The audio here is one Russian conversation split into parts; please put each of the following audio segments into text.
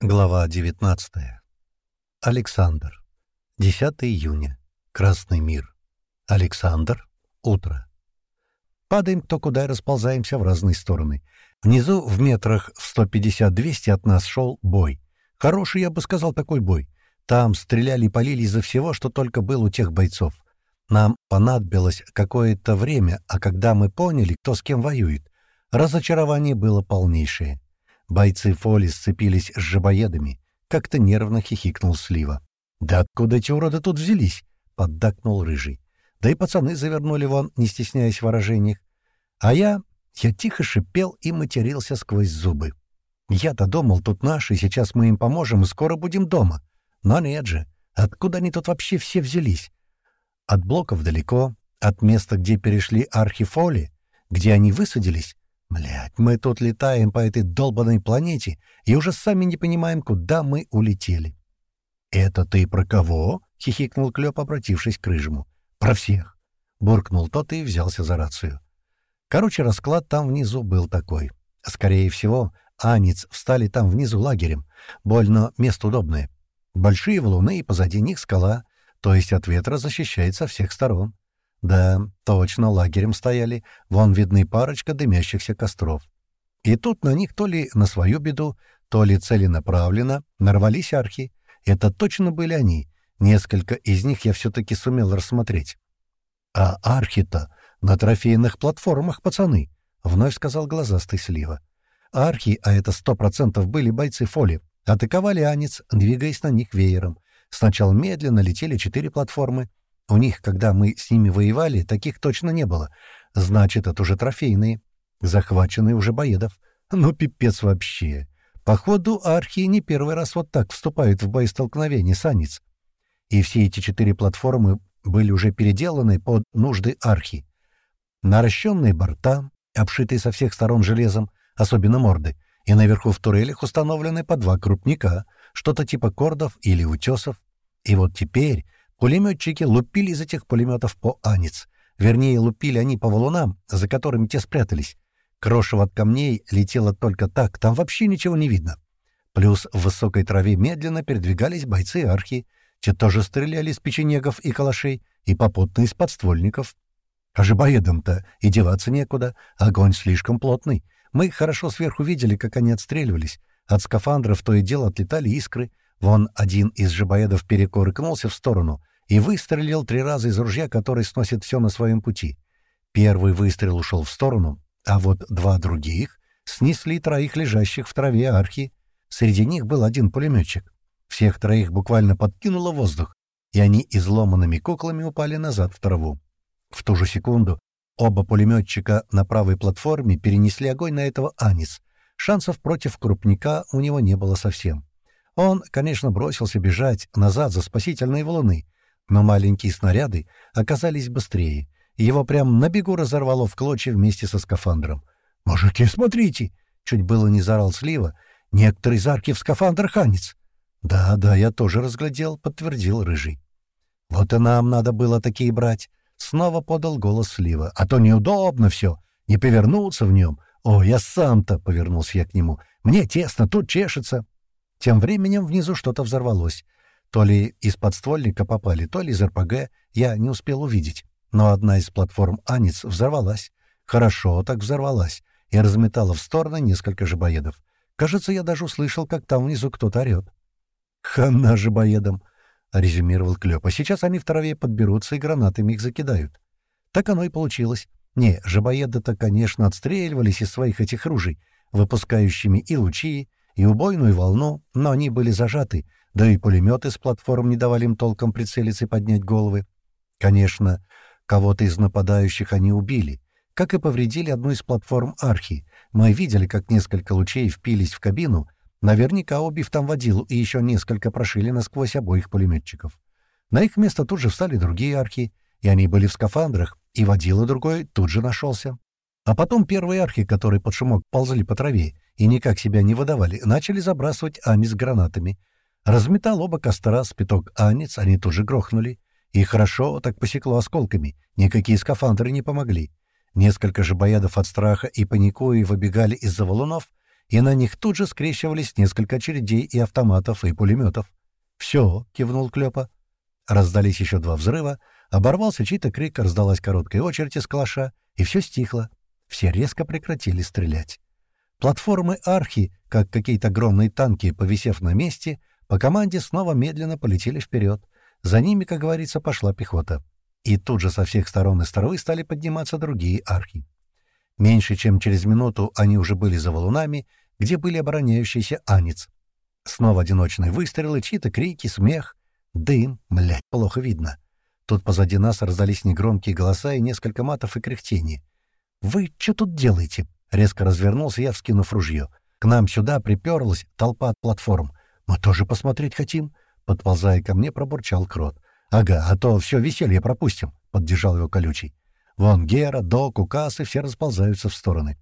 Глава 19. Александр. 10 июня. Красный мир. Александр. Утро. Падаем кто куда и расползаемся в разные стороны. Внизу, в метрах в 150-200 от нас шел бой. Хороший, я бы сказал, такой бой. Там стреляли и полили из-за всего, что только было у тех бойцов. Нам понадобилось какое-то время, а когда мы поняли, кто с кем воюет, разочарование было полнейшее. Бойцы Фоли сцепились с жабоедами. Как-то нервно хихикнул Слива. «Да откуда эти уроды тут взялись?» — поддакнул Рыжий. Да и пацаны завернули вон, не стесняясь в выражениях. А я... я тихо шипел и матерился сквозь зубы. Я-то думал, тут наши, сейчас мы им поможем и скоро будем дома. Но нет же, откуда они тут вообще все взялись? От блоков далеко, от места, где перешли архифоли, где они высадились, Блядь, мы тут летаем по этой долбанной планете и уже сами не понимаем, куда мы улетели. «Это ты про кого?» — хихикнул Клёп, обратившись к Рыжему. «Про всех!» — буркнул тот и взялся за рацию. Короче, расклад там внизу был такой. Скорее всего, Анец встали там внизу лагерем. Больно место удобное. Большие валуны и позади них скала, то есть от ветра защищает со всех сторон. Да, точно, лагерем стояли, вон видны парочка дымящихся костров. И тут на них то ли на свою беду, то ли целенаправленно нарвались архи. Это точно были они. Несколько из них я все-таки сумел рассмотреть. «А архи-то на трофейных платформах, пацаны!» — вновь сказал глазастый слива. Архи, а это сто процентов были бойцы Фоли, атаковали Анец, двигаясь на них веером. Сначала медленно летели четыре платформы, у них, когда мы с ними воевали, таких точно не было. Значит, это уже трофейные, захваченные уже боедов. Ну, пипец вообще. Походу, архи не первый раз вот так вступают в боестолкновение с Анец. И все эти четыре платформы были уже переделаны под нужды архи. Наращенные борта, обшитые со всех сторон железом, особенно морды, и наверху в турелях установлены по два крупника, что-то типа кордов или утесов. И вот теперь Пулеметчики лупили из этих пулеметов по Анец. Вернее, лупили они по валунам, за которыми те спрятались. Крошево от камней летело только так, там вообще ничего не видно. Плюс в высокой траве медленно передвигались бойцы архи. Те тоже стреляли из печенегов и калашей, и попутно из подствольников. А жабоедам-то и деваться некуда, огонь слишком плотный. Мы хорошо сверху видели, как они отстреливались. От скафандров то и дело отлетали искры. Вон один из жабоедов перекуркнулся в сторону, и выстрелил три раза из ружья, который сносит все на своем пути. Первый выстрел ушел в сторону, а вот два других снесли троих лежащих в траве архи. Среди них был один пулеметчик. Всех троих буквально подкинуло воздух, и они изломанными куклами упали назад в траву. В ту же секунду оба пулеметчика на правой платформе перенесли огонь на этого Анис. Шансов против крупника у него не было совсем. Он, конечно, бросился бежать назад за спасительные валуны, но маленькие снаряды оказались быстрее, и его прям на бегу разорвало в клочья вместе со скафандром. «Мужики, смотрите!» — чуть было не заорал Слива. «Некоторые зарки в скафандр ханец!» «Да, да, я тоже разглядел», — подтвердил Рыжий. «Вот и нам надо было такие брать!» — снова подал голос Слива. «А то неудобно все, не повернуться в нем. О, я сам-то!» — повернулся я к нему. «Мне тесно, тут чешется!» Тем временем внизу что-то взорвалось. То ли из подствольника попали, то ли из РПГ, я не успел увидеть. Но одна из платформ «Анец» взорвалась. Хорошо так взорвалась и разметала в стороны несколько жабоедов. Кажется, я даже услышал, как там внизу кто-то орёт. «Хана жабоедам!» — резюмировал Клёп. «А сейчас они в траве подберутся и гранатами их закидают». Так оно и получилось. Не, жабоеды-то, конечно, отстреливались из своих этих ружей, выпускающими и лучи, и убойную волну, но они были зажаты — да и пулеметы с платформ не давали им толком прицелиться и поднять головы. Конечно, кого-то из нападающих они убили, как и повредили одну из платформ «Архи». Мы видели, как несколько лучей впились в кабину, наверняка убив там водилу, и еще несколько прошили насквозь обоих пулеметчиков. На их место тут же встали другие архи, и они были в скафандрах, и водила другой тут же нашелся. А потом первые архи, которые под шумок ползали по траве и никак себя не выдавали, начали забрасывать ани с гранатами, Разметал оба костра, спиток анец, они тоже грохнули. И хорошо так посекло осколками, никакие скафандры не помогли. Несколько же боядов от страха и паникуя выбегали из-за валунов и на них тут же скрещивались несколько очередей и автоматов, и пулеметов. «Все», — кивнул Клёпа. Раздались еще два взрыва, оборвался чей-то крик, раздалась короткая очередь из калаша, и все стихло. Все резко прекратили стрелять. Платформы «Архи», как какие-то огромные танки, повисев на месте, по команде снова медленно полетели вперед. За ними, как говорится, пошла пехота. И тут же со всех сторон и сторон стали подниматься другие архи. Меньше чем через минуту они уже были за валунами, где были обороняющиеся анец. Снова одиночные выстрелы, чьи-то крики, смех. Дым, млять, плохо видно. Тут позади нас раздались негромкие голоса и несколько матов и кряхтений. «Вы что тут делаете?» Резко развернулся я, вскинув ружье. К нам сюда приперлась толпа от платформ. «Мы тоже посмотреть хотим?» Подползая ко мне, пробурчал Крот. «Ага, а то все веселье пропустим», — поддержал его колючий. Вон Гера, Док, Укасы все расползаются в стороны.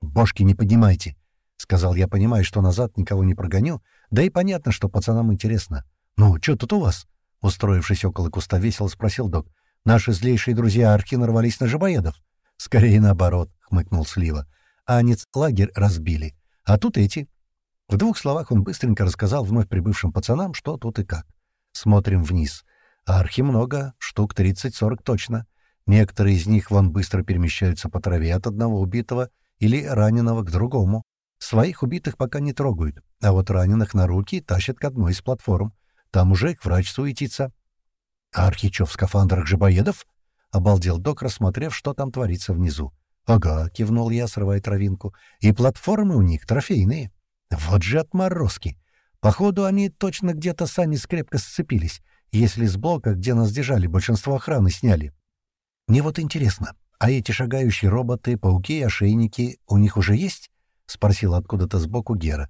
«Бошки не поднимайте», — сказал я, понимая, что назад никого не прогоню, да и понятно, что пацанам интересно. «Ну, что тут у вас?» — устроившись около куста весело, спросил док. «Наши злейшие друзья Архи нарвались на жабоедов?» «Скорее наоборот», — хмыкнул Слива. «Анец лагерь разбили. А тут эти». В двух словах он быстренько рассказал вновь прибывшим пацанам, что тут и как. Смотрим вниз. Архи много, штук 30-40 точно. Некоторые из них вон быстро перемещаются по траве от одного убитого или раненого к другому. Своих убитых пока не трогают, а вот раненых на руки тащат к одной из платформ. Там уже их врач суетится. «А Архичев в скафандрах жабоедов?» — обалдел док, рассмотрев, что там творится внизу. «Ага», — кивнул я, срывая травинку. «И платформы у них трофейные. Вот же отморозки! Походу, они точно где-то сами скрепко сцепились, если с блока, где нас держали, большинство охраны сняли. Мне вот интересно, а эти шагающие роботы, пауки и ошейники у них уже есть? — спросил откуда-то сбоку Гера.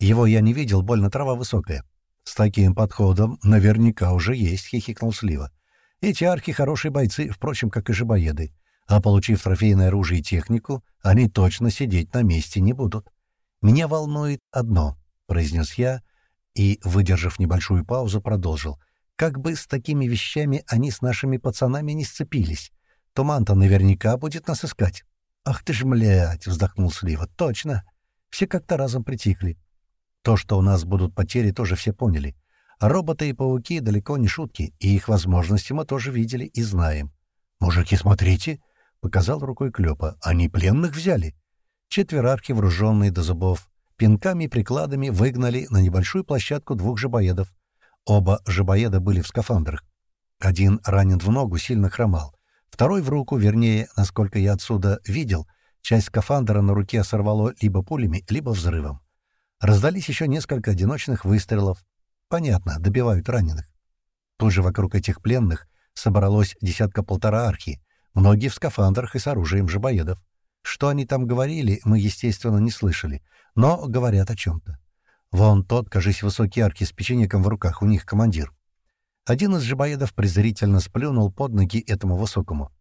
Его я не видел, больно трава высокая. С таким подходом наверняка уже есть, — хихикнул Слива. Эти архи — хорошие бойцы, впрочем, как и жабоеды. А получив трофейное оружие и технику, они точно сидеть на месте не будут. «Меня волнует одно», — произнес я, и, выдержав небольшую паузу, продолжил — как бы с такими вещами они с нашими пацанами не сцепились. Туман-то наверняка будет нас искать. «Ах ты ж, млядь!» — вздохнул Слива. «Точно!» Все как-то разом притихли. То, что у нас будут потери, тоже все поняли. Роботы и пауки далеко не шутки, и их возможности мы тоже видели и знаем. «Мужики, смотрите!» — показал рукой Клёпа. «Они пленных взяли!» Четверарки, вооруженные до зубов, пинками и прикладами выгнали на небольшую площадку двух жабоедов. Оба жабоеда были в скафандрах. Один ранен в ногу, сильно хромал. Второй в руку, вернее, насколько я отсюда видел, часть скафандра на руке сорвало либо пулями, либо взрывом. Раздались еще несколько одиночных выстрелов. Понятно, добивают раненых. Тут же вокруг этих пленных собралось десятка-полтора архи, многие в скафандрах и с оружием жабоедов. Что они там говорили, мы, естественно, не слышали, но говорят о чем-то. Вон тот, кажись, высокий арки с печенеком в руках, у них командир. Один из жабоедов презрительно сплюнул под ноги этому высокому.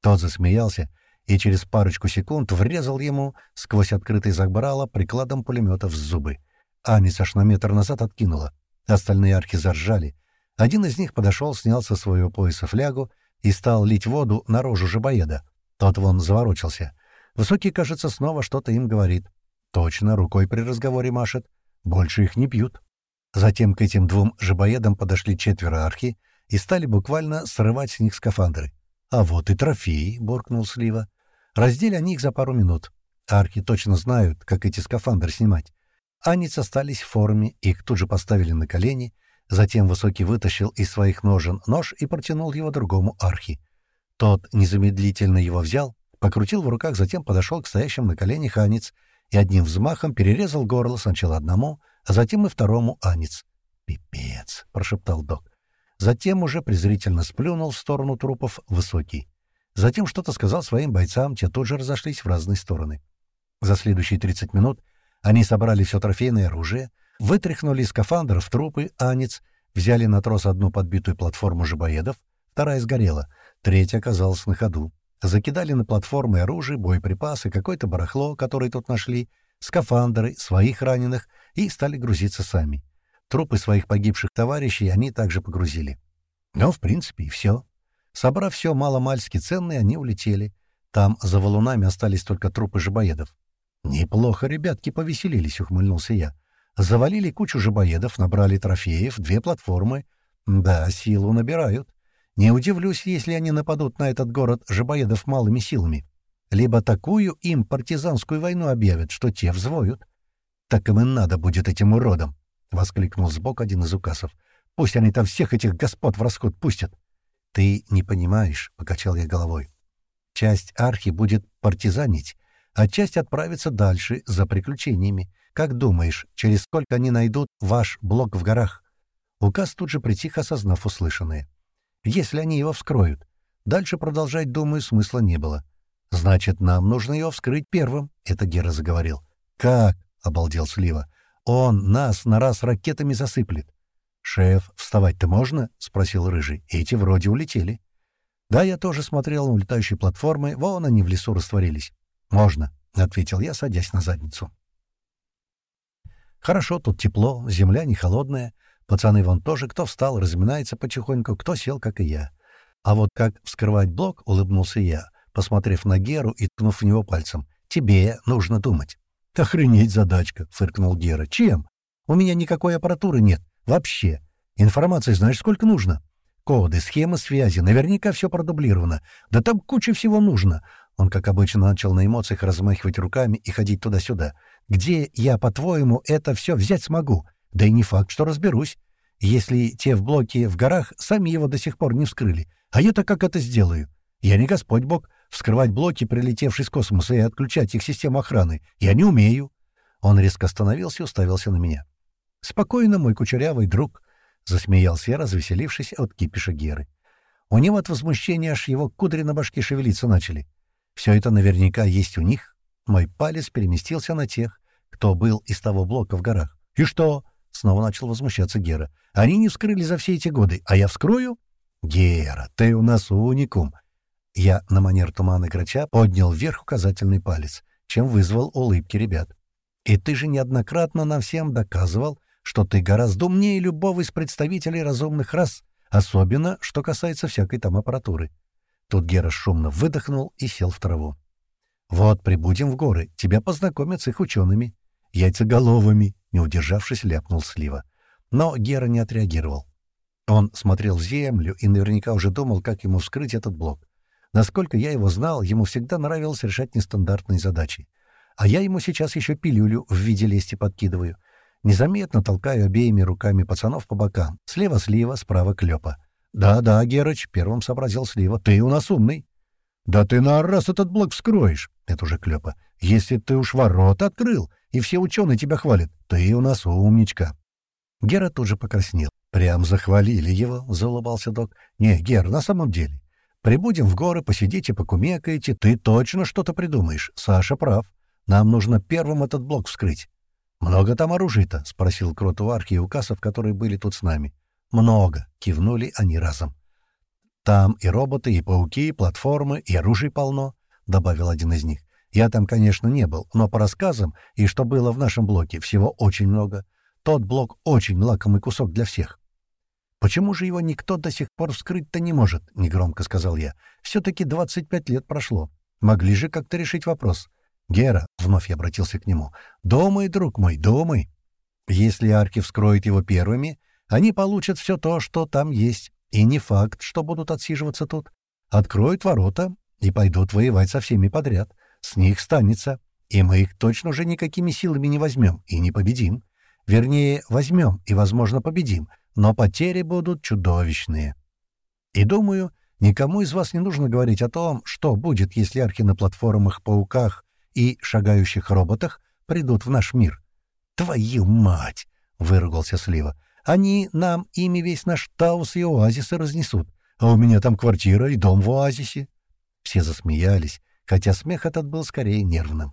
Тот засмеялся и через парочку секунд врезал ему сквозь открытый забрало прикладом пулемета в зубы. Анис аж на метр назад откинула. Остальные арки заржали. Один из них подошел, снял со своего пояса флягу и стал лить воду на рожу жабоеда. Тот вон заворочился. Высокий, кажется, снова что-то им говорит. Точно, рукой при разговоре машет. Больше их не бьют. Затем к этим двум жабоедам подошли четверо архи и стали буквально срывать с них скафандры. «А вот и трофеи», — буркнул Слива. Раздели они их за пару минут. Архи точно знают, как эти скафандры снимать. Анец остались в форме, их тут же поставили на колени, затем Высокий вытащил из своих ножен нож и протянул его другому архи. Тот незамедлительно его взял, покрутил в руках, затем подошел к стоящим на коленях Анец и одним взмахом перерезал горло сначала одному, а затем и второму анец. «Пипец!» — прошептал док. Затем уже презрительно сплюнул в сторону трупов высокий. Затем что-то сказал своим бойцам, те тут же разошлись в разные стороны. За следующие 30 минут они собрали все трофейное оружие, вытряхнули из скафандров трупы анец, взяли на трос одну подбитую платформу жабоедов, вторая сгорела, третья оказалась на ходу. Закидали на платформы оружие, боеприпасы, какое-то барахло, которое тут нашли, скафандры, своих раненых, и стали грузиться сами. Трупы своих погибших товарищей они также погрузили. Но, в принципе, и все. Собрав все маломальски ценное, они улетели. Там за валунами остались только трупы жабоедов. «Неплохо ребятки повеселились», — ухмыльнулся я. «Завалили кучу жабоедов, набрали трофеев, две платформы. Да, силу набирают. Не удивлюсь, если они нападут на этот город жабоедов малыми силами. Либо такую им партизанскую войну объявят, что те взвоют. Так им и надо будет этим уродам», — воскликнул сбоку один из указов. «Пусть они там всех этих господ в расход пустят». «Ты не понимаешь», — покачал я головой. «Часть архи будет партизанить, а часть отправится дальше, за приключениями. Как думаешь, через сколько они найдут ваш блок в горах?» Указ тут же притих, осознав услышанное. «Если они его вскроют. Дальше продолжать, думаю, смысла не было. Значит, нам нужно его вскрыть первым», — это Гера заговорил. «Как?» — обалдел Слива. «Он нас на раз ракетами засыплет». «Шеф, вставать-то можно?» — спросил Рыжий. «Эти вроде улетели». «Да, я тоже смотрел на улетающие платформы. Вон они в лесу растворились. «Можно», — ответил я, садясь на задницу. «Хорошо, тут тепло, земля не холодная. Пацаны вон тоже, кто встал, разминается потихоньку, кто сел, как и я. А вот как вскрывать блок, улыбнулся я, посмотрев на Геру и ткнув в него пальцем. «Тебе нужно думать». «Охренеть задачка», — фыркнул Гера. «Чем? У меня никакой аппаратуры нет. Вообще. Информации знаешь, сколько нужно? Коды, схемы связи, наверняка все продублировано. Да там куча всего нужно. Он, как обычно, начал на эмоциях размахивать руками и ходить туда-сюда. «Где я, по-твоему, это все взять смогу? Да и не факт, что разберусь. Если те в блоке в горах сами его до сих пор не вскрыли. А я-то как это сделаю? Я не Господь Бог. Вскрывать блоки, прилетевшие с космоса, и отключать их систему охраны. Я не умею». Он резко остановился и уставился на меня. «Спокойно, мой кучерявый друг», — засмеялся я, развеселившись от кипиша Геры. У него от возмущения аж его кудри на башке шевелиться начали. Все это наверняка есть у них. Мой палец переместился на тех, кто был из того блока в горах. «И что?» — снова начал возмущаться Гера. «Они не вскрыли за все эти годы, а я вскрою?» «Гера, ты у нас уникум!» Я на манер тумана грача поднял вверх указательный палец, чем вызвал улыбки ребят. «И ты же неоднократно нам всем доказывал, что ты гораздо умнее любого из представителей разумных рас, особенно что касается всякой там аппаратуры. Тут Гера шумно выдохнул и сел в траву. «Вот, прибудем в горы, тебя познакомят с их учеными. Яйцеголовыми!» — не удержавшись, ляпнул Слива. Но Гера не отреагировал. Он смотрел в землю и наверняка уже думал, как ему вскрыть этот блок. Насколько я его знал, ему всегда нравилось решать нестандартные задачи. А я ему сейчас еще пилюлю в виде лести подкидываю. Незаметно толкаю обеими руками пацанов по бокам. Слева слива, справа клёпа. «Да-да, Герыч», — первым сообразил Слива, — «ты у нас умный». «Да ты на раз этот блок вскроешь», — это уже Клёпа. «Если ты уж ворот открыл, и все ученые тебя хвалят, ты у нас умничка». Гера тут же покраснел. «Прям захвалили его», — заулыбался док. «Не, Гер, на самом деле. Прибудем в горы, посидите, покумекаете, ты точно что-то придумаешь. Саша прав. Нам нужно первым этот блок вскрыть». «Много там оружия-то?» — спросил Крот у арки и указов, которые были тут с нами. «Много», — кивнули они разом. «Там и роботы, и пауки, и платформы, и оружий полно», — добавил один из них. «Я там, конечно, не был, но по рассказам и что было в нашем блоке, всего очень много. Тот блок очень лакомый кусок для всех». «Почему же его никто до сих пор вскрыть-то не может?» — негромко сказал я. «Все-таки 25 лет прошло. Могли же как-то решить вопрос». «Гера», — вновь я обратился к нему, — «думай, друг мой, думай. Если арки вскроют его первыми, они получат все то, что там есть, и не факт, что будут отсиживаться тут. Откроют ворота и пойдут воевать со всеми подряд. С них станется, и мы их точно уже никакими силами не возьмем и не победим. Вернее, возьмем и, возможно, победим, но потери будут чудовищные. И думаю, никому из вас не нужно говорить о том, что будет, если архи на платформах, пауках и шагающих роботах придут в наш мир. «Твою мать!» — выругался Слива. Они нам ими весь наш Таус и оазисы разнесут, а у меня там квартира и дом в оазисе». Все засмеялись, хотя смех этот был скорее нервным.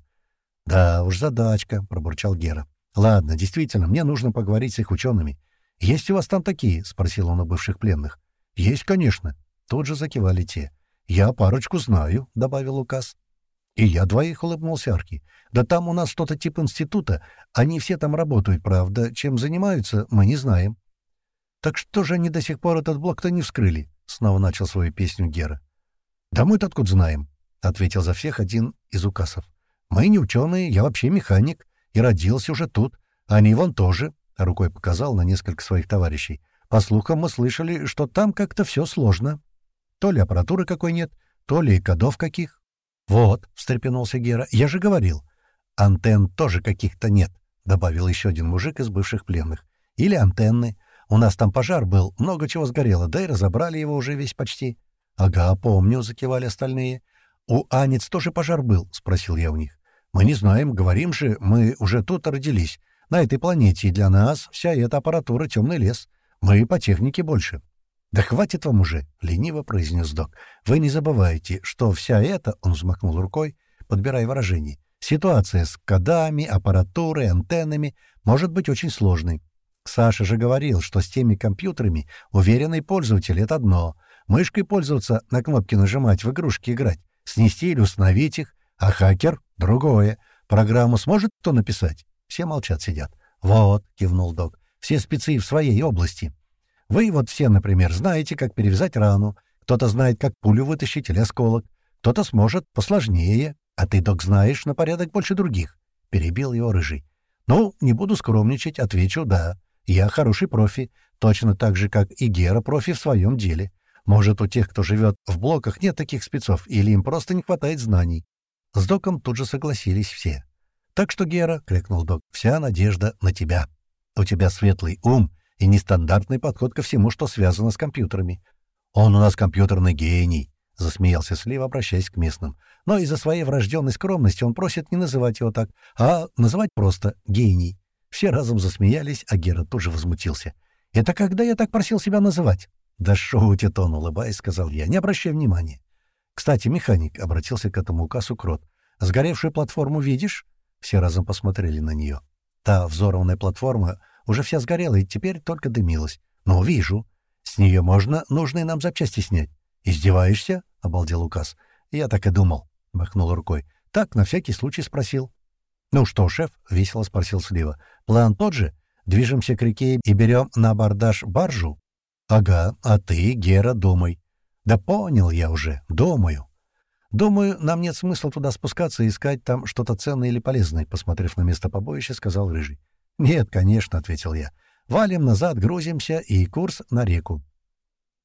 «Да уж задачка», — пробурчал Гера. «Ладно, действительно, мне нужно поговорить с их учеными. Есть у вас там такие?» — спросил он у бывших пленных. «Есть, конечно». Тут же закивали те. «Я парочку знаю», — добавил указ. «И я двоих», — улыбнулся Арки. «Да там у нас что-то типа института. Они все там работают, правда. Чем занимаются, мы не знаем». «Так что же они до сих пор этот блок-то не вскрыли?» — снова начал свою песню Гера. «Да мы-то откуда знаем?» — ответил за всех один из указов. Мы не ученые, я вообще механик, и родился уже тут. Они вон тоже, — рукой показал на несколько своих товарищей. По слухам мы слышали, что там как-то все сложно. То ли аппаратуры какой нет, то ли кодов каких. «Вот», — встрепенулся Гера, — «я же говорил». «Антенн тоже каких-то нет», — добавил еще один мужик из бывших пленных. «Или антенны. У нас там пожар был, много чего сгорело, да и разобрали его уже весь почти». «Ага, помню», — закивали остальные. «У Анец тоже пожар был?» — спросил я у них. «Мы не знаем, говорим же, мы уже тут родились. На этой планете, и для нас вся эта аппаратура — темный лес. Мы по технике больше». «Да хватит вам уже!» — лениво произнес док. «Вы не забывайте, что вся эта...» — он взмахнул рукой, подбирая выражение. «Ситуация с кодами, аппаратурой, антеннами может быть очень сложной. Саша же говорил, что с теми компьютерами уверенный пользователь — это одно. Мышкой пользоваться, на кнопки нажимать, в игрушки играть, снести или установить их, а хакер — другое. Программу сможет кто написать?» Все молчат, сидят. «Вот», — кивнул док, — «все спецы в своей области». Вы вот все, например, знаете, как перевязать рану, кто-то знает, как пулю вытащить или осколок, кто-то сможет посложнее, а ты, док, знаешь на порядок больше других», — перебил его рыжий. «Ну, не буду скромничать, отвечу «да». Я хороший профи, точно так же, как и Гера профи в своем деле. Может, у тех, кто живет в блоках, нет таких спецов, или им просто не хватает знаний». С доком тут же согласились все. «Так что, Гера», — крикнул док, — «вся надежда на тебя. У тебя светлый ум» и нестандартный подход ко всему, что связано с компьютерами. «Он у нас компьютерный гений», — засмеялся Слива, обращаясь к местным. Но из-за своей врожденной скромности он просит не называть его так, а называть просто «гений». Все разом засмеялись, а Гера тут же возмутился. «Это когда я так просил себя называть?» «Да шутит он», — улыбаясь, сказал я, — «не обращай внимания». «Кстати, механик», — обратился к этому указу Крот, — «сгоревшую платформу видишь?» Все разом посмотрели на нее. Та взорванная платформа уже вся сгорела и теперь только дымилась. «Ну, вижу. С нее можно нужные нам запчасти снять». «Издеваешься?» — обалдел указ. «Я так и думал», — махнул рукой. «Так, на всякий случай спросил». «Ну что, шеф?» — весело спросил Слива. «План тот же? Движемся к реке и берем на абордаж баржу?» «Ага, а ты, Гера, думай». «Да понял я уже, думаю». «Думаю, нам нет смысла туда спускаться и искать там что-то ценное или полезное», — посмотрев на место побоища, сказал Рыжий. «Нет, конечно», — ответил я. «Валим назад, грузимся и курс на реку».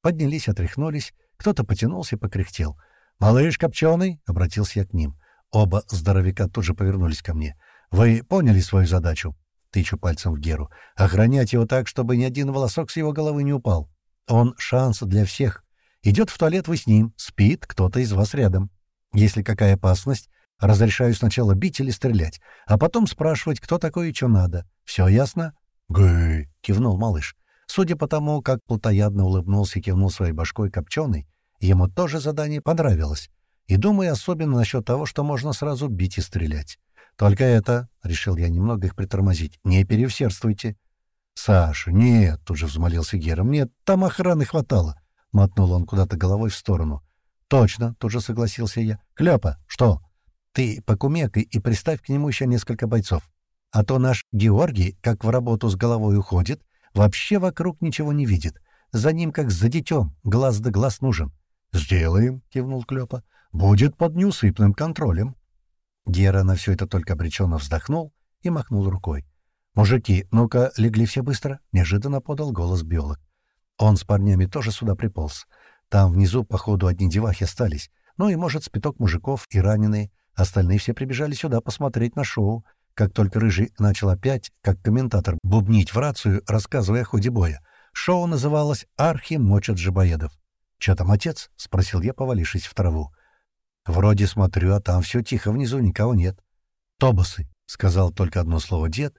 Поднялись, отряхнулись, кто-то потянулся и покряхтел. «Малыш Копченый!» — обратился я к ним. Оба здоровяка тут же повернулись ко мне. «Вы поняли свою задачу?» — тычу пальцем в Геру. «Охранять его так, чтобы ни один волосок с его головы не упал. Он шанс для всех. Идет в туалет вы с ним, спит кто-то из вас рядом. Если какая опасность, Разрешаю сначала бить или стрелять, а потом спрашивать, кто такой и что надо. Все ясно?» «Гы!» — кивнул малыш. Судя по тому, как плотоядно улыбнулся и кивнул своей башкой копченый, ему тоже задание понравилось. И думаю особенно насчет того, что можно сразу бить и стрелять. Только это, — решил я немного их притормозить, — не переусердствуйте. — Саша, нет, — тут же взмолился Гера, — мне там охраны хватало. Мотнул он куда-то головой в сторону. — Точно, — тут же согласился я. — Кляпа, что? Ты покумекай и приставь к нему еще несколько бойцов. А то наш Георгий, как в работу с головой уходит, вообще вокруг ничего не видит. За ним, как за детем, глаз да глаз нужен. — Сделаем, — кивнул Клёпа. — Будет под неусыпным контролем. Гера на все это только обреченно вздохнул и махнул рукой. «Мужики, ну-ка, легли все быстро!» — неожиданно подал голос биолог. Он с парнями тоже сюда приполз. Там внизу, походу, одни девахи остались. Ну и, может, спиток мужиков и раненые. Остальные все прибежали сюда посмотреть на шоу. Как только Рыжий начал опять, как комментатор, бубнить в рацию, рассказывая о ходе боя. Шоу называлось «Архи мочат жабоедов». «Чё там, отец?» — спросил я, повалившись в траву. «Вроде смотрю, а там все тихо, внизу никого нет». «Тобосы», — сказал только одно слово дед,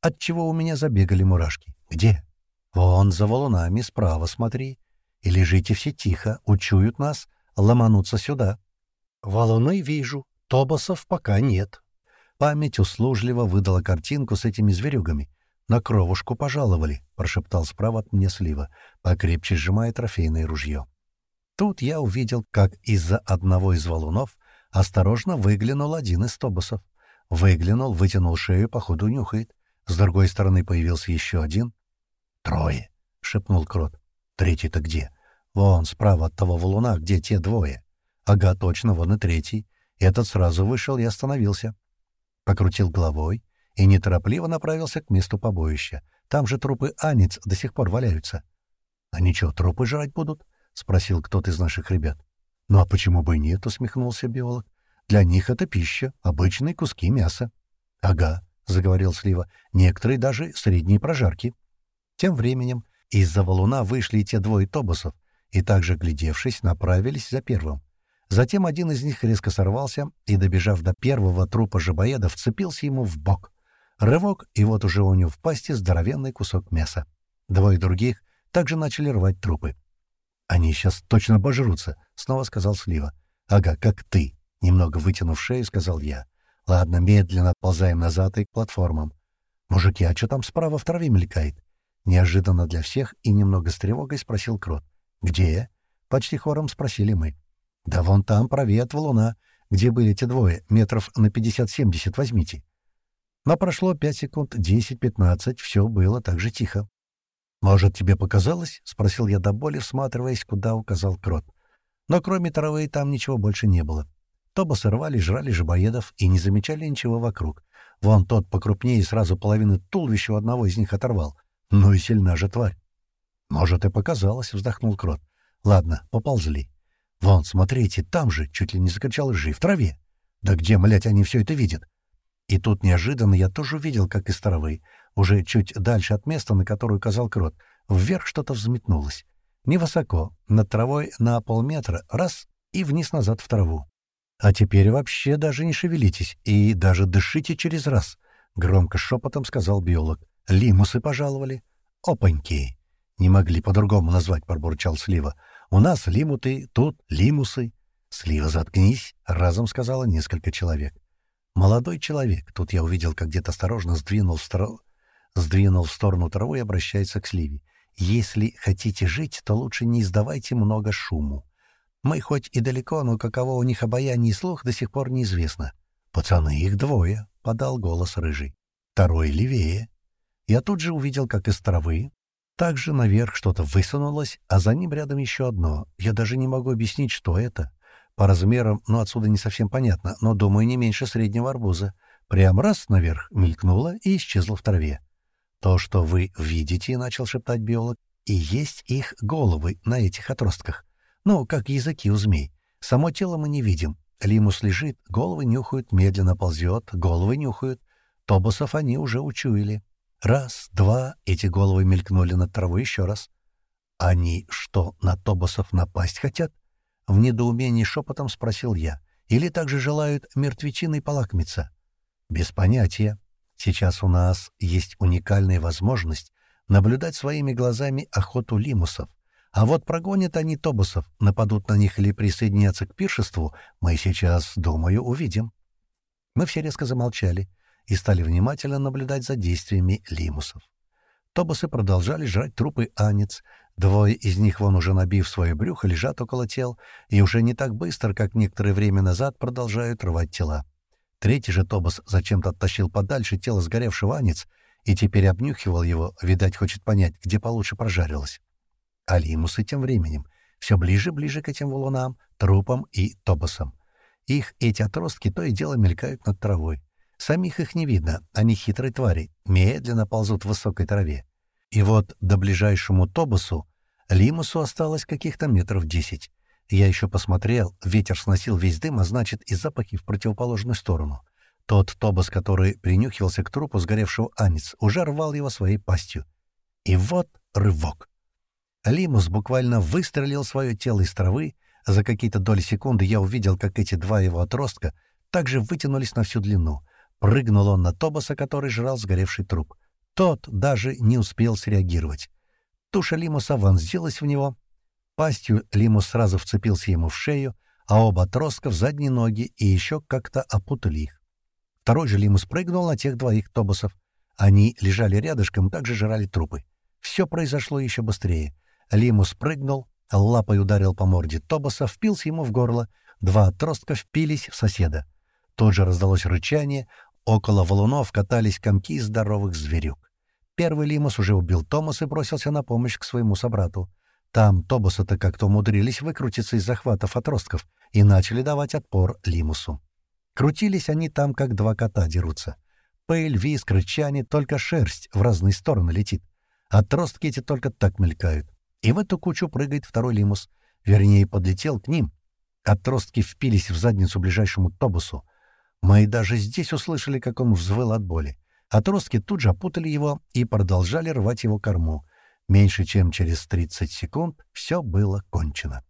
отчего у меня забегали мурашки. «Где?» «Вон, за валунами, справа смотри. И лежите все тихо, учуют нас, ломануться сюда». «Валуны вижу», Тобосов пока нет. Память услужливо выдала картинку с этими зверюгами. «На кровушку пожаловали», — прошептал справа от меня слива, покрепче сжимая трофейное ружье. Тут я увидел, как из-за одного из валунов осторожно выглянул один из тобосов. Выглянул, вытянул шею, походу нюхает. С другой стороны появился еще один. «Трое», — шепнул Крот. «Третий-то где?» «Вон, справа от того валуна, где те двое». «Ага, точно, вон и третий. Этот сразу вышел и остановился. Покрутил головой и неторопливо направился к месту побоища. Там же трупы Анец до сих пор валяются. — А ничего, трупы жрать будут? — спросил кто-то из наших ребят. — Ну а почему бы и нет? — усмехнулся биолог. — Для них это пища, обычные куски мяса. — Ага, — заговорил Слива, — некоторые даже средние прожарки. Тем временем из-за валуна вышли те двое тобусов, и также, глядевшись, направились за первым. Затем один из них резко сорвался и, добежав до первого трупа жабоеда, вцепился ему в бок. Рывок, и вот уже у него в пасти здоровенный кусок мяса. Двое других также начали рвать трупы. «Они сейчас точно обожрутся», — снова сказал Слива. «Ага, как ты», — немного вытянув шею, сказал я. «Ладно, медленно отползаем назад и к платформам. Мужики, а что там справа в траве мелькает?» Неожиданно для всех и немного с тревогой спросил Крот. «Где?» — почти хором спросили мы. «Да вон там, правее от валуна, где были те двое, метров на 50-70 возьмите». Но прошло 5 секунд, 10-15, все было так же тихо. «Может, тебе показалось?» — спросил я до боли, всматриваясь, куда указал крот. Но кроме травы там ничего больше не было. Тоба сорвали, жрали жабоедов и не замечали ничего вокруг. Вон тот покрупнее сразу половину туловища у одного из них оторвал. Ну и сильна же тварь. «Может, и показалось», — вздохнул крот. «Ладно, поползли. Вон, смотрите, там же, чуть ли не закричал Жи, в траве. Да где, млять, они все это видят?» И тут неожиданно я тоже увидел, как из травы, уже чуть дальше от места, на которое указал крот, вверх что-то взметнулось. Невысоко, над травой на полметра, раз — и вниз-назад в траву. «А теперь вообще даже не шевелитесь и даже дышите через раз», — громко шепотом сказал биолог. «Лимусы пожаловали». «Опаньки!» «Не могли по-другому назвать», — пробурчал Слива. «У нас лимуты, тут лимусы». «Слива, заткнись», — разом сказала несколько человек. Молодой человек, тут я увидел, как где-то осторожно сдвинул стор... сдвинул в сторону траву и обращается к Сливе. «Если хотите жить, то лучше не издавайте много шуму. Мы хоть и далеко, но каково у них обаяние и слух до сих пор неизвестно. Пацаны, их двое», — подал голос рыжий. «Второй левее». Я тут же увидел, как из травы также наверх что-то высунулось, а за ним рядом еще одно. Я даже не могу объяснить, что это. По размерам, ну, отсюда не совсем понятно, но, думаю, не меньше среднего арбуза. Прям раз наверх мелькнуло и исчезло в траве. То, что вы видите, — начал шептать биолог, — и есть их головы на этих отростках. Ну, как языки у змей. Само тело мы не видим. Лимус лежит, головы нюхают, медленно ползет, головы нюхают. Тобусов они уже учуяли. Раз, два, эти головы мелькнули над травой еще раз. Они что, на Тобусов напасть хотят? — в недоумении шепотом спросил я. «Или также желают мертвечиной полакмиться?» «Без понятия. Сейчас у нас есть уникальная возможность наблюдать своими глазами охоту лимусов. А вот прогонят они тобусов, нападут на них или присоединятся к пиршеству, мы сейчас, думаю, увидим». Мы все резко замолчали и стали внимательно наблюдать за действиями лимусов. Тобусы продолжали жрать трупы анец, Двое из них, вон уже набив свое брюхо, лежат около тел, и уже не так быстро, как некоторое время назад, продолжают рвать тела. Третий же Тобас зачем-то оттащил подальше тело сгоревшего анец и теперь обнюхивал его, видать, хочет понять, где получше прожарилось. А лимусы тем временем все ближе-ближе к этим валунам, трупам и Тобасам. Их эти отростки то и дело мелькают над травой. Самих их не видно, они хитрые твари, медленно ползут в высокой траве. И вот до ближайшему Тобусу Лимусу осталось каких-то метров десять. Я еще посмотрел, ветер сносил весь дым, а значит, и запахи в противоположную сторону. Тот Тобус, который принюхивался к трупу сгоревшего анец, уже рвал его своей пастью. И вот рывок. Лимус буквально выстрелил свое тело из травы. За какие-то доли секунды я увидел, как эти два его отростка также вытянулись на всю длину. Прыгнул он на Тобуса, который жрал сгоревший труп. Тот даже не успел среагировать. Туша лимуса вонзилась в него. Пастью лимус сразу вцепился ему в шею, а оба отростка в задние ноги и еще как-то опутали их. Второй же лимус прыгнул на тех двоих тобусов. Они лежали рядышком, также жрали трупы. Все произошло еще быстрее. Лимус прыгнул, лапой ударил по морде тобуса, впился ему в горло. Два отростка впились в соседа. Тут же раздалось рычание, около валунов катались комки здоровых зверюк. Первый Лимус уже убил Томаса и бросился на помощь к своему собрату. Там Тобуса-то как-то умудрились выкрутиться из захватов отростков и начали давать отпор Лимусу. Крутились они там, как два кота дерутся. Пыль, виск, рычание, только шерсть в разные стороны летит. Отростки эти только так мелькают. И в эту кучу прыгает второй лимус. Вернее, подлетел к ним. Отростки впились в задницу ближайшему тобусу. Мы даже здесь услышали, как он взвыл от боли. Отростки тут же опутали его и продолжали рвать его корму. Меньше чем через 30 секунд все было кончено.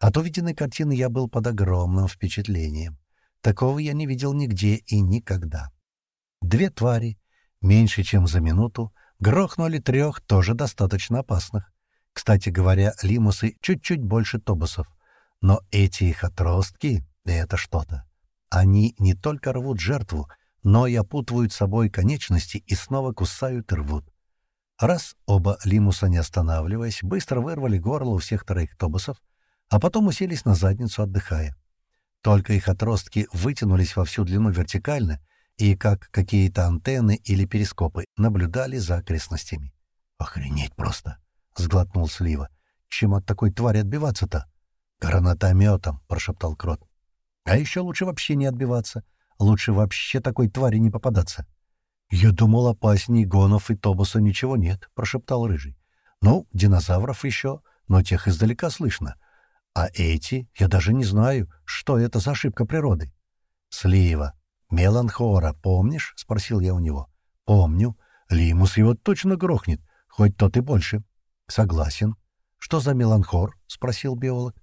От увиденной картины я был под огромным впечатлением. Такого я не видел нигде и никогда. Две твари, меньше чем за минуту, грохнули трех, тоже достаточно опасных. Кстати говоря, лимусы чуть-чуть больше тобусов. Но эти их отростки — это что-то. Они не только рвут жертву, но и опутывают собой конечности и снова кусают и рвут. Раз оба лимуса, не останавливаясь, быстро вырвали горло у всех троих тобусов, а потом уселись на задницу, отдыхая. Только их отростки вытянулись во всю длину вертикально и, как какие-то антенны или перископы, наблюдали за окрестностями. «Охренеть просто!» — сглотнул Слива. «Чем от такой твари отбиваться-то?» «Гранатометом!» — прошептал Крот. «А еще лучше вообще не отбиваться. Лучше вообще такой твари не попадаться». «Я думал, опасней гонов и тобуса ничего нет», — прошептал Рыжий. «Ну, динозавров еще, но тех издалека слышно. А эти, я даже не знаю, что это за ошибка природы. Слива. Меланхора, помнишь? — спросил я у него. Помню. Лимус его точно грохнет, хоть тот и больше. Согласен. Что за меланхор? — спросил биолог.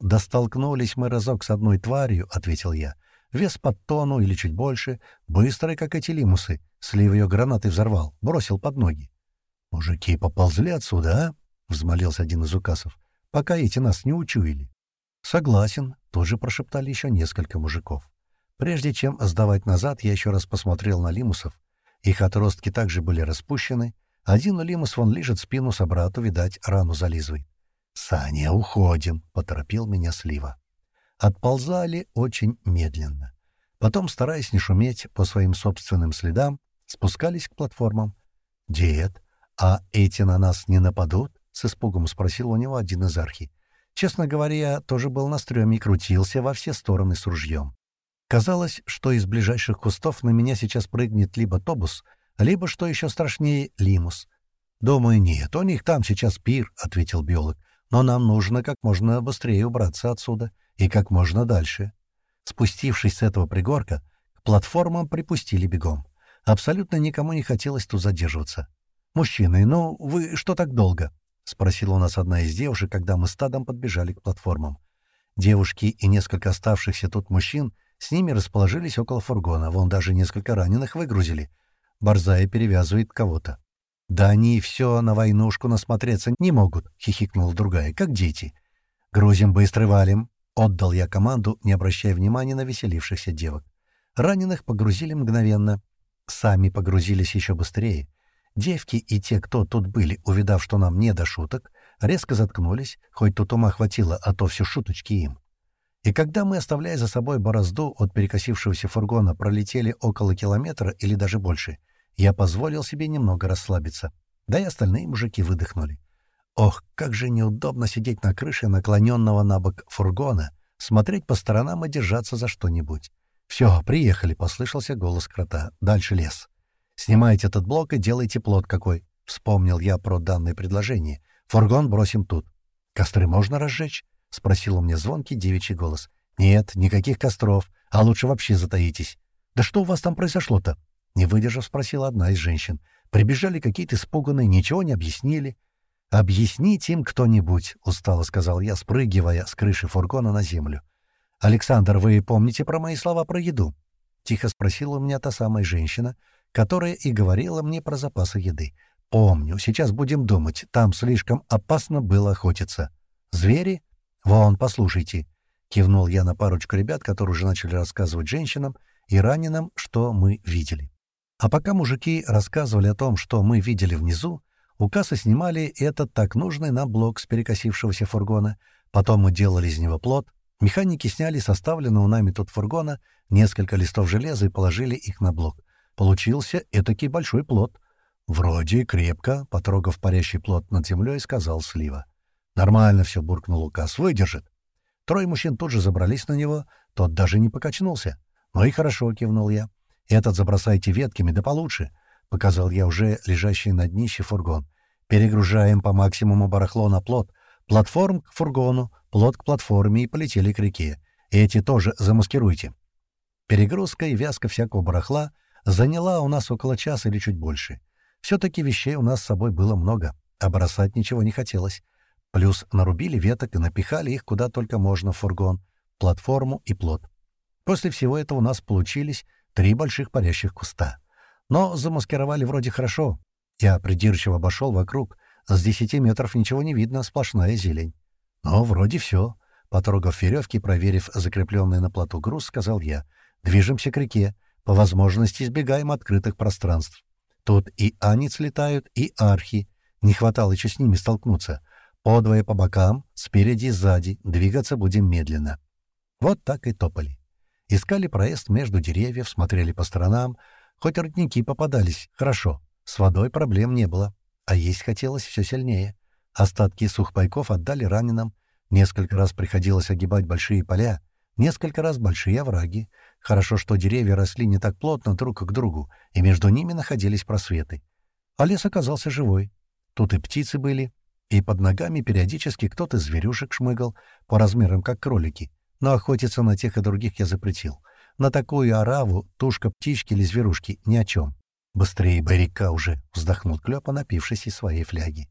Да столкнулись мы разок с одной тварью, — ответил я. Вес под тонну или чуть больше, быстрый, как эти лимусы. Слив ее гранаты взорвал, бросил под ноги. «Мужики поползли отсюда, а?» — взмолился один из указов пока эти нас не учуяли. «Согласен», — тоже прошептали еще несколько мужиков. Прежде чем сдавать назад, я еще раз посмотрел на лимусов. Их отростки также были распущены. Один лимус вон лежит спину собрату, видать, рану зализывает. «Саня, уходим!» — поторопил меня Слива. Отползали очень медленно. Потом, стараясь не шуметь по своим собственным следам, спускались к платформам. «Дед, а эти на нас не нападут?» — с испугом спросил у него один из архи. Честно говоря, тоже был на стреме и крутился во все стороны с ружьем. Казалось, что из ближайших кустов на меня сейчас прыгнет либо тобус, либо, что еще страшнее, лимус. «Думаю, нет, у них там сейчас пир», — ответил биолог. «Но нам нужно как можно быстрее убраться отсюда и как можно дальше». Спустившись с этого пригорка, к платформам припустили бегом. Абсолютно никому не хотелось тут задерживаться. «Мужчины, ну вы что так долго?» — спросила у нас одна из девушек, когда мы стадом подбежали к платформам. Девушки и несколько оставшихся тут мужчин с ними расположились около фургона, вон даже несколько раненых выгрузили. Борзая перевязывает кого-то. «Да они все на войнушку насмотреться не могут», — хихикнула другая, — «как дети». «Грузим быстро валим», — отдал я команду, не обращая внимания на веселившихся девок. Раненых погрузили мгновенно. Сами погрузились еще быстрее. Девки и те, кто тут были, увидав, что нам не до шуток, резко заткнулись, хоть тут ума хватило, а то все шуточки им. И когда мы, оставляя за собой борозду от перекосившегося фургона, пролетели около километра или даже больше, я позволил себе немного расслабиться. Да и остальные мужики выдохнули. Ох, как же неудобно сидеть на крыше наклоненного на бок фургона, смотреть по сторонам и держаться за что-нибудь. «Все, приехали», — послышался голос крота. «Дальше лес». Снимайте этот блок и делайте плод какой. Вспомнил я про данное предложение. Фургон бросим тут. Костры можно разжечь? — спросил у меня звонкий девичий голос. «Нет, никаких костров, а лучше вообще затаитесь». «Да что у вас там произошло-то?» — не выдержав, спросила одна из женщин. «Прибежали какие-то испуганные, ничего не объяснили». «Объясните им кто-нибудь», — устало сказал я, спрыгивая с крыши фургона на землю. «Александр, вы помните про мои слова про еду?» — тихо спросила у меня та самая женщина, которая и говорила мне про запасы еды. Помню, сейчас будем думать, там слишком опасно было охотиться. Звери? Вон, послушайте. Кивнул я на парочку ребят, которые уже начали рассказывать женщинам и раненым, что мы видели. А пока мужики рассказывали о том, что мы видели внизу, у кассы снимали этот так нужный нам блок с перекосившегося фургона, потом мы делали из него плод, механики сняли составленного нами тут фургона несколько листов железа и положили их на блок. Получился этакий большой плод. Вроде крепко, потрогав парящий плод над землей, сказал Слива. «Нормально все», — буркнул Лукас, — «выдержит». Трое мужчин тут же забрались на него, тот даже не покачнулся. «Ну и хорошо», — кивнул я. «Этот забросайте ветками, да получше», — показал я уже лежащий на днище фургон. «Перегружаем по максимуму барахло на плот, платформ к фургону, плот к платформе и полетели к реке. Эти тоже замаскируйте». Перегрузка и вязка всякого барахла заняла у нас около часа или чуть больше. Все-таки вещей у нас с собой было много, а бросать ничего не хотелось. Плюс нарубили веток и напихали их куда только можно в фургон, платформу и плот. После всего этого у нас получились три больших парящих куста. Но замаскировали вроде хорошо. Я придирчиво обошел вокруг. С десяти метров ничего не видно, сплошная зелень. Но вроде все. Потрогав веревки, проверив закрепленный на плоту груз, сказал я. Движемся к реке. По возможности избегаем открытых пространств. Тут и анец летают, и архи. Не хватало еще с ними столкнуться. Подвое по бокам, спереди и сзади. Двигаться будем медленно. Вот так и топали. Искали проезд между деревьев, смотрели по сторонам. Хоть родники попадались, хорошо. С водой проблем не было. А есть хотелось все сильнее. Остатки сухпайков отдали раненым. Несколько раз приходилось огибать большие поля. Несколько раз большие овраги. Хорошо, что деревья росли не так плотно друг к другу, и между ними находились просветы. А лес оказался живой. Тут и птицы были, и под ногами периодически кто-то зверюшек шмыгал, по размерам как кролики. Но охотиться на тех и других я запретил. На такую ораву тушка птички или зверушки ни о чем. «Быстрее бы река уже!» — вздохнул Клёпа, напившись из своей фляги.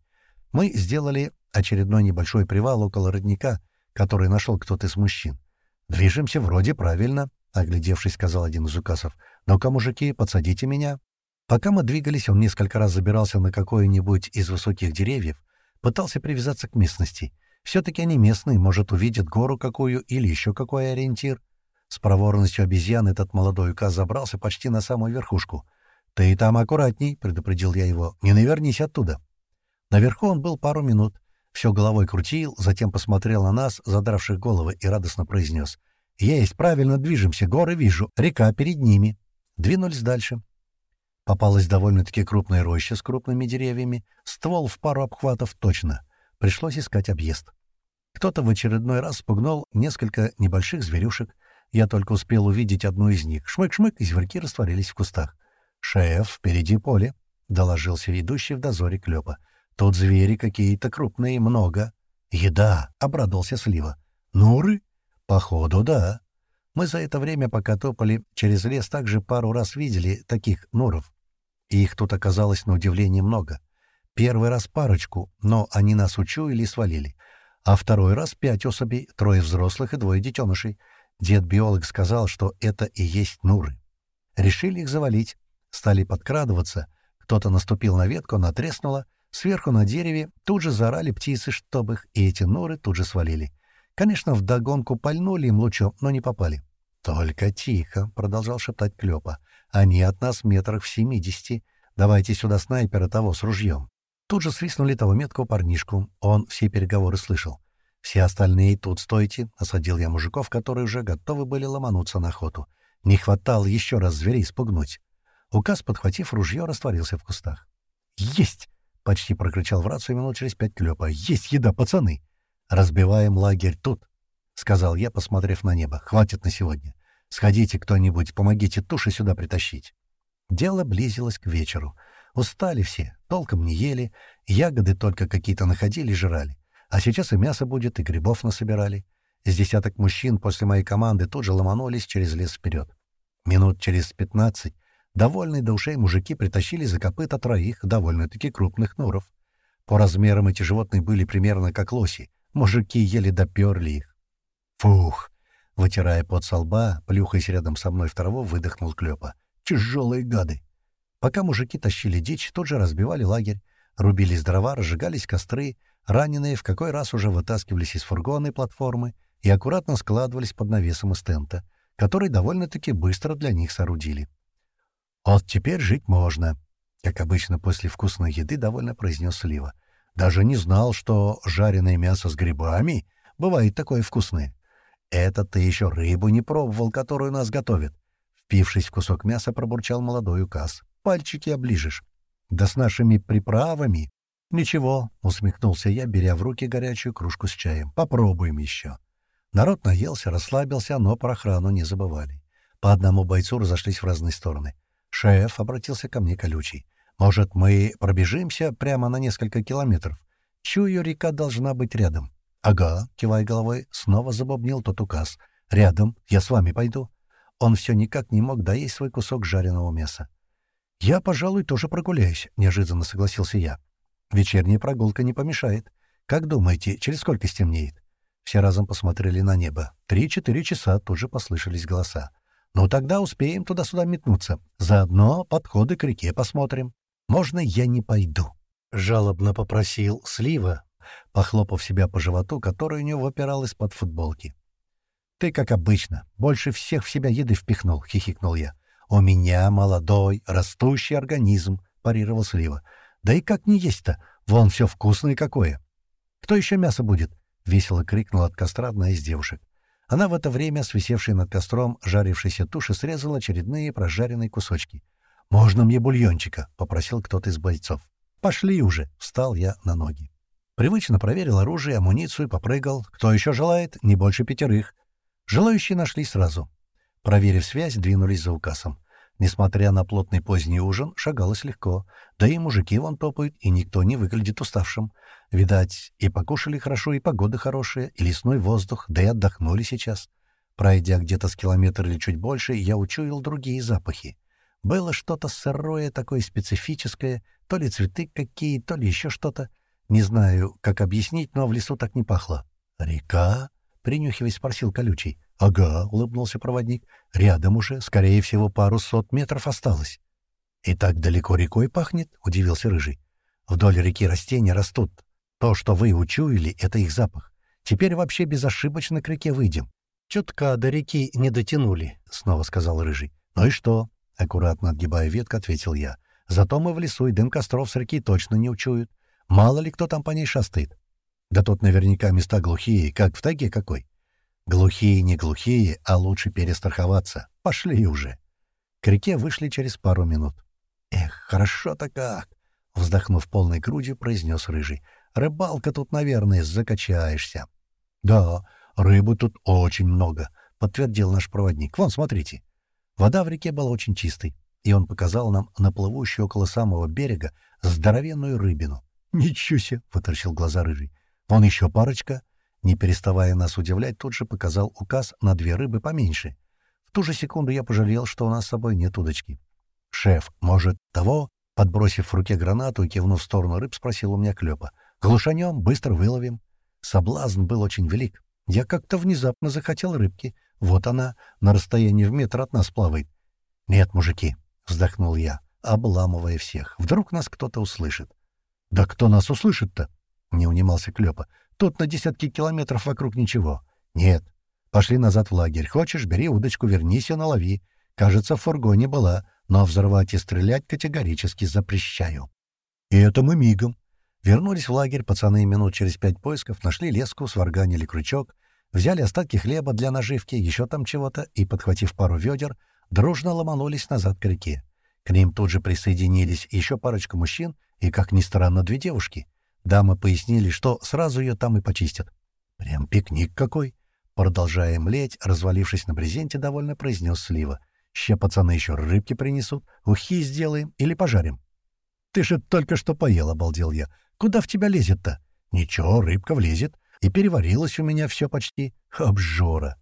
Мы сделали очередной небольшой привал около родника, который нашел кто-то из мужчин. Движемся вроде правильно, — оглядевшись, сказал один из указов. «Ну-ка, мужики, подсадите меня». Пока мы двигались, он несколько раз забирался на какое-нибудь из высоких деревьев, пытался привязаться к местности. Все-таки они местные, может, увидят гору какую или еще какой ориентир. С проворностью обезьян этот молодой указ забрался почти на самую верхушку. «Ты там аккуратней», — предупредил я его, — «не навернись оттуда». Наверху он был пару минут, все головой крутил, затем посмотрел на нас, задравших головы, и радостно произнес — «Есть, правильно движемся, горы вижу, река перед ними». Двинулись дальше. Попалась довольно-таки крупная роща с крупными деревьями, ствол в пару обхватов точно. Пришлось искать объезд. Кто-то в очередной раз спугнул несколько небольших зверюшек. Я только успел увидеть одну из них. Шмык-шмык, и зверьки растворились в кустах. «Шеф, впереди поле», — доложился ведущий в дозоре Клёпа. «Тут звери какие-то крупные, много». «Еда», — обрадовался Слива. «Нуры?» Походу, да. Мы за это время, пока топали через лес, также пару раз видели таких нуров. И их тут оказалось на удивление много. Первый раз парочку, но они нас учуяли и свалили. А второй раз пять особей, трое взрослых и двое детенышей. Дед-биолог сказал, что это и есть нуры. Решили их завалить. Стали подкрадываться. Кто-то наступил на ветку, она треснула. Сверху на дереве тут же заорали птицы, чтобы их, и эти нуры тут же свалили. Конечно, вдогонку пальнули им лучом, но не попали. «Только тихо», — продолжал шептать Клёпа. «Они от нас метрах в семидесяти. Давайте сюда снайпера того с ружьем». Тут же свистнули того меткого парнишку. Он все переговоры слышал. «Все остальные тут стойте», — осадил я мужиков, которые уже готовы были ломануться на охоту. Не хватало еще раз зверей спугнуть. Указ, подхватив ружье, растворился в кустах. «Есть!» — почти прокричал в рацию минут через пять Клёпа. «Есть еда, пацаны!» «Разбиваем лагерь тут», — сказал я, посмотрев на небо. «Хватит на сегодня. Сходите кто-нибудь, помогите туши сюда притащить». Дело близилось к вечеру. Устали все, толком не ели, ягоды только какие-то находили и жрали. А сейчас и мясо будет, и грибов насобирали. Из десяток мужчин после моей команды тут же ломанулись через лес вперед. Минут через пятнадцать довольные до ушей мужики притащили за копыта троих довольно-таки крупных нуров. По размерам эти животные были примерно как лоси, Мужики еле доперли их. Фух! Вытирая пот со лба, плюхаясь рядом со мной второго, выдохнул Клёпа. Тяжелые гады! Пока мужики тащили дичь, тут же разбивали лагерь. Рубились дрова, разжигались костры, раненые в какой раз уже вытаскивались из фургона и платформы и аккуратно складывались под навесом из тента, который довольно-таки быстро для них соорудили. «Вот теперь жить можно», — как обычно после вкусной еды довольно произнес Слива. Даже не знал, что жареное мясо с грибами бывает такое вкусное. Это ты еще рыбу не пробовал, которую нас готовят. Впившись в кусок мяса, пробурчал молодой указ. Пальчики оближешь. Да с нашими приправами. Ничего, усмехнулся я, беря в руки горячую кружку с чаем. Попробуем еще. Народ наелся, расслабился, но про охрану не забывали. По одному бойцу разошлись в разные стороны. «Шеф», — обратился ко мне колючий, — «может, мы пробежимся прямо на несколько километров? Чую, река должна быть рядом». «Ага», — кивая головой, снова забобнил тот указ. «Рядом. Я с вами пойду». Он все никак не мог доесть свой кусок жареного мяса. «Я, пожалуй, тоже прогуляюсь», — неожиданно согласился я. «Вечерняя прогулка не помешает. Как думаете, через сколько стемнеет?» Все разом посмотрели на небо. Три-четыре часа тут же послышались голоса. «Ну тогда успеем туда-сюда метнуться. Заодно подходы к реке посмотрим. Можно я не пойду?» Жалобно попросил Слива, похлопав себя по животу, который у него выпирал из-под футболки. «Ты, как обычно, больше всех в себя еды впихнул», — хихикнул я. «У меня молодой, растущий организм», — парировал Слива. «Да и как не есть-то? Вон все вкусное какое». «Кто еще мясо будет?» — весело крикнула от костра одна из девушек. Она в это время, свисевшей над костром, жарившейся туши, срезала очередные прожаренные кусочки. «Можно мне бульончика?» — попросил кто-то из бойцов. «Пошли уже!» — встал я на ноги. Привычно проверил оружие, амуницию, попрыгал. Кто еще желает? Не больше пятерых. Желающие нашли сразу. Проверив связь, двинулись за указом. Несмотря на плотный поздний ужин, шагалось легко. Да и мужики вон топают, и никто не выглядит уставшим. Видать, и покушали хорошо, и погода хорошая, и лесной воздух, да и отдохнули сейчас. Пройдя где-то с километра или чуть больше, я учуял другие запахи. Было что-то сырое, такое специфическое, то ли цветы какие, то ли еще что-то. Не знаю, как объяснить, но в лесу так не пахло. «Река?» — принюхиваясь, спросил колючий. «Ага», — улыбнулся проводник. «Рядом уже, скорее всего, пару сот метров осталось». «И так далеко рекой пахнет?» — удивился Рыжий. «Вдоль реки растения растут. То, что вы учуяли, — это их запах. Теперь вообще безошибочно к реке выйдем». «Чутка до реки не дотянули», — снова сказал Рыжий. «Ну и что?» — аккуратно отгибая ветку, ответил я. «Зато мы в лесу, и дым костров с реки точно не учуют. Мало ли кто там по ней шастает. Да тут наверняка места глухие, как в тайге какой. Глухие не глухие, а лучше перестраховаться. Пошли уже. К реке вышли через пару минут. «Эх, хорошо-то как!» — вздохнув полной грудью, произнес Рыжий. «Рыбалка тут, наверное, закачаешься». «Да, рыбы тут очень много», — подтвердил наш проводник. «Вон, смотрите». Вода в реке была очень чистой, и он показал нам на плывущую около самого берега здоровенную рыбину. «Ничего себе!» — вытаращил глаза Рыжий. «Вон еще парочка!» Не переставая нас удивлять, тут же показал указ на две рыбы поменьше. В ту же секунду я пожалел, что у нас с собой нет удочки. «Шеф, может, того?» Подбросив в руке гранату и кивнув в сторону рыб, спросил у меня Клёпа. «Глушанем, быстро выловим». Соблазн был очень велик. Я как-то внезапно захотел рыбки. Вот она, на расстоянии в метр от нас плавает. «Нет, мужики», — вздохнул я, обламывая всех. «Вдруг нас кто-то услышит». «Да кто нас услышит-то?» — не унимался Клёпа. Тут на десятки километров вокруг ничего. Нет. Пошли назад в лагерь. Хочешь, бери удочку, вернись и налови. Кажется, в фургоне была, но взрывать и стрелять категорически запрещаю. И это мы мигом. Вернулись в лагерь, пацаны минут через пять поисков нашли леску, сварганили крючок, взяли остатки хлеба для наживки, еще там чего-то, и, подхватив пару ведер, дружно ломанулись назад к реке. К ним тут же присоединились еще парочка мужчин и, как ни странно, две девушки. Дамы пояснили, что сразу ее там и почистят. «Прям пикник какой!» Продолжая млеть, развалившись на брезенте, довольно произнес Слива. «Ща пацаны еще рыбки принесут, ухи сделаем или пожарим». «Ты же только что поел», — обалдел я. «Куда в тебя лезет-то?» «Ничего, рыбка влезет. И переварилось у меня все почти. Обжора».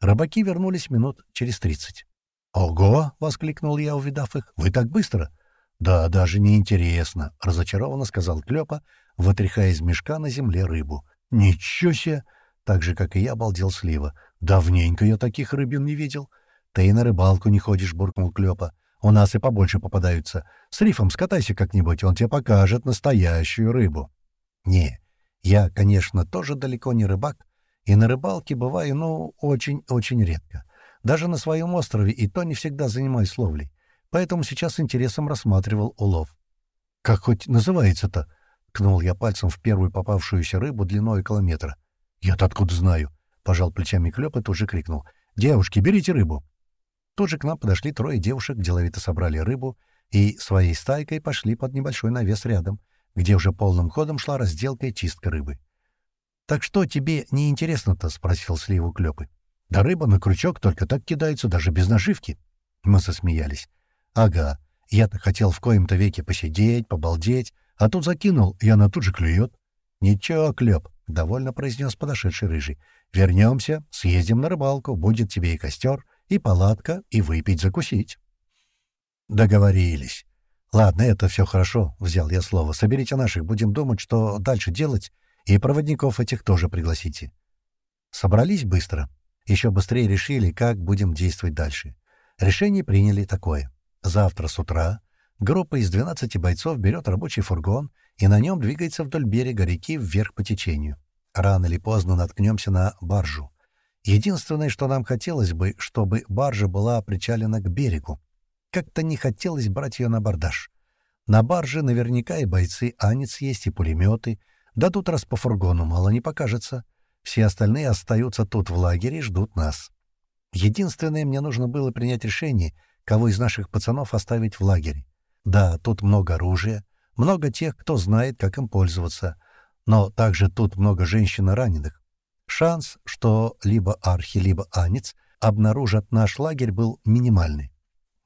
Рыбаки вернулись минут через тридцать. «Ого!» — воскликнул я, увидав их. «Вы так быстро?» «Да, даже не интересно», — разочарованно сказал Клёпа, вытряхая из мешка на земле рыбу. «Ничего себе!» Так же, как и я, обалдел Слива. «Давненько я таких рыбин не видел». «Ты и на рыбалку не ходишь», — буркнул Клёпа. «У нас и побольше попадаются. С рифом скатайся как-нибудь, он тебе покажет настоящую рыбу». «Не, я, конечно, тоже далеко не рыбак, и на рыбалке бываю, ну, очень-очень редко. Даже на своем острове и то не всегда занимаюсь ловлей. Поэтому сейчас интересом рассматривал улов. «Как хоть называется-то?» Ткнул я пальцем в первую попавшуюся рыбу длиной километра. «Я-то откуда знаю?» — пожал плечами Клёп и тут же крикнул. «Девушки, берите рыбу!» Тут же к нам подошли трое девушек, деловито собрали рыбу и своей стайкой пошли под небольшой навес рядом, где уже полным ходом шла разделка и чистка рыбы. «Так что тебе не интересно-то?» — спросил Сливу Клёпы. Да рыба на крючок только так кидается, даже без наживки. Мы засмеялись. Ага, я-то хотел в коем-то веке посидеть, побалдеть, а тут закинул, и она тут же клюет. Ничего, Клёп, — довольно произнес подошедший рыжий. Вернемся, съездим на рыбалку, будет тебе и костер, и палатка, и выпить, закусить. Договорились. Ладно, это все хорошо, — взял я слово. Соберите наших, будем думать, что дальше делать, и проводников этих тоже пригласите. Собрались быстро. Еще быстрее решили, как будем действовать дальше. Решение приняли такое. Завтра с утра группа из 12 бойцов берет рабочий фургон и на нем двигается вдоль берега реки вверх по течению. Рано или поздно наткнемся на баржу. Единственное, что нам хотелось бы, чтобы баржа была причалена к берегу. Как-то не хотелось брать ее на бордаж. На барже наверняка и бойцы Анец есть, и пулеметы. Да тут раз по фургону мало не покажется. Все остальные остаются тут в лагере и ждут нас. Единственное, мне нужно было принять решение, кого из наших пацанов оставить в лагере. Да, тут много оружия, много тех, кто знает, как им пользоваться, но также тут много женщин и раненых. Шанс, что либо Архи, либо Анец обнаружат наш лагерь, был минимальный.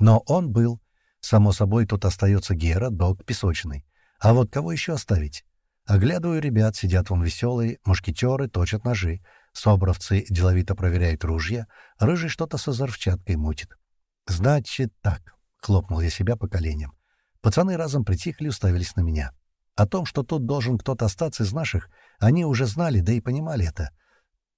Но он был. Само собой, тут остается Гера, Док, Песочный. А вот кого еще оставить? Оглядываю ребят, сидят вон веселые, мушкетеры точат ножи. Собровцы деловито проверяют ружья, рыжий что-то со взорвчаткой мутит. «Значит так», — хлопнул я себя по коленям. Пацаны разом притихли и уставились на меня. О том, что тут должен кто-то остаться из наших, они уже знали, да и понимали это.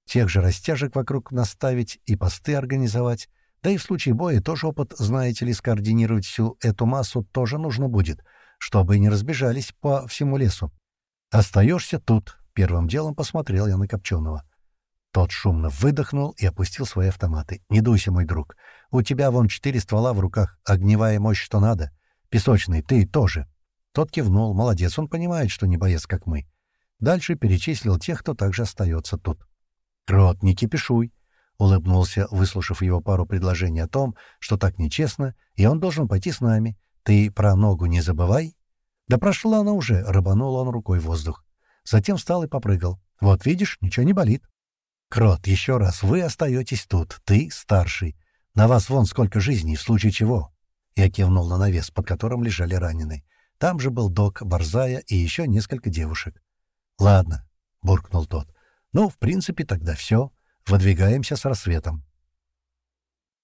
Тех же растяжек вокруг наставить и посты организовать, да и в случае боя тоже опыт, знаете ли, скоординировать всю эту массу тоже нужно будет, чтобы не разбежались по всему лесу. «Остаешься тут», — первым делом посмотрел я на Копченого. Тот шумно выдохнул и опустил свои автоматы. «Не дуйся, мой друг. У тебя вон четыре ствола в руках, огневая мощь что надо. Песочный, ты тоже». Тот кивнул. Молодец, он понимает, что не боец, как мы. Дальше перечислил тех, кто также остается тут. «Крот, не кипишуй», — улыбнулся, выслушав его пару предложений о том, что так нечестно, и он должен пойти с нами. «Ты про ногу не забывай». «Да прошла она уже», — рыбанул он рукой в воздух. Затем встал и попрыгал. «Вот видишь, ничего не болит». «Крот, еще раз, вы остаетесь тут. Ты старший. На вас вон сколько жизней, в случае чего». Я кивнул на навес, под которым лежали раненые. Там же был док, Борзая и еще несколько девушек. «Ладно», — буркнул тот. «Ну, в принципе, тогда все. Выдвигаемся с рассветом».